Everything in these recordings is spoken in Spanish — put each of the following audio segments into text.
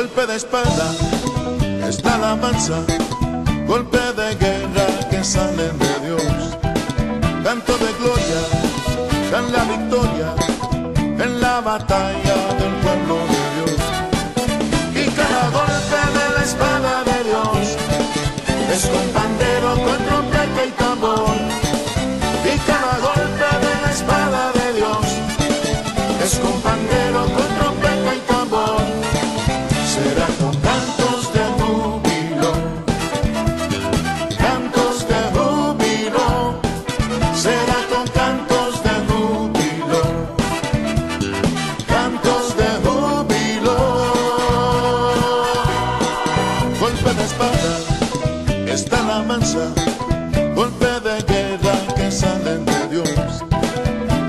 golpe de espada, está la mansa, golpe de guerra que sale de Dios. Canto de gloria, dan la victoria en la batalla alabanza, golpe de guerra que salen de Dios,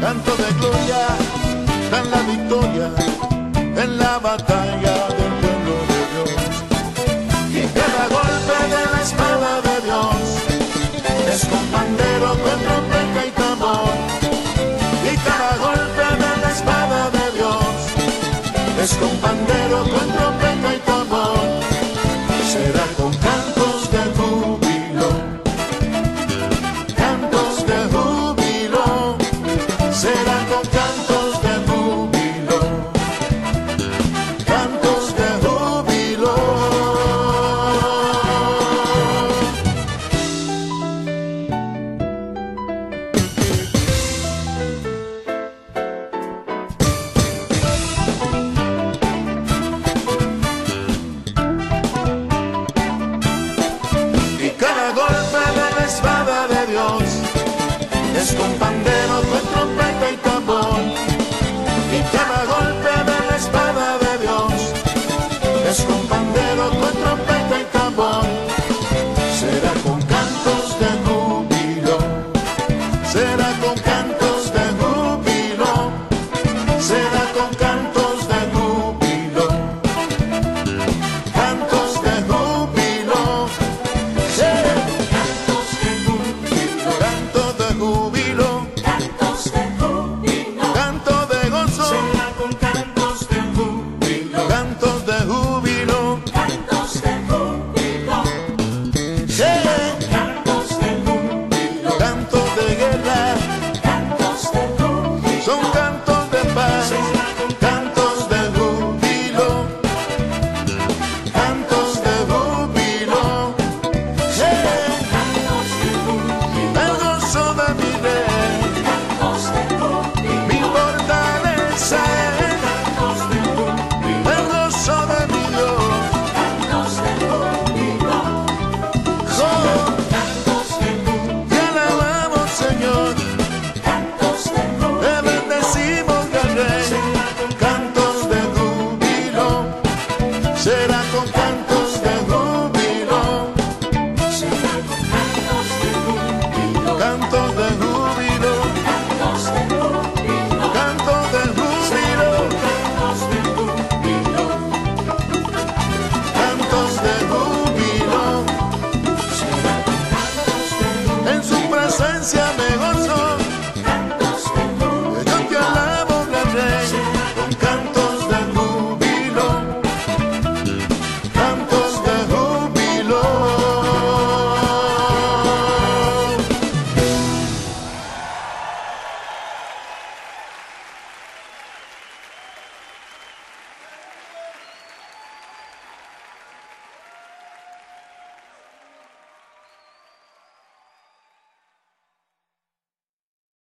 canto de gloria.